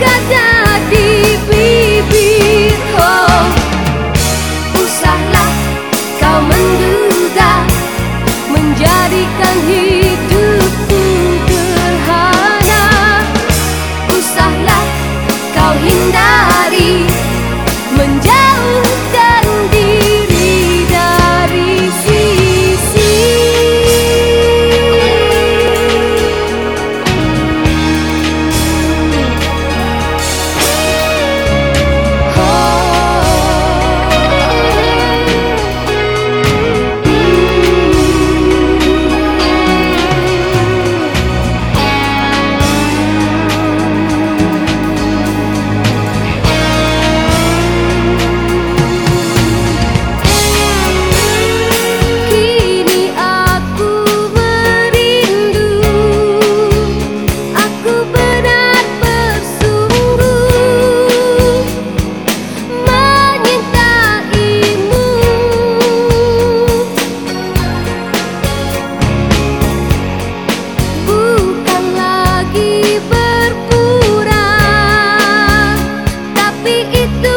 kata itu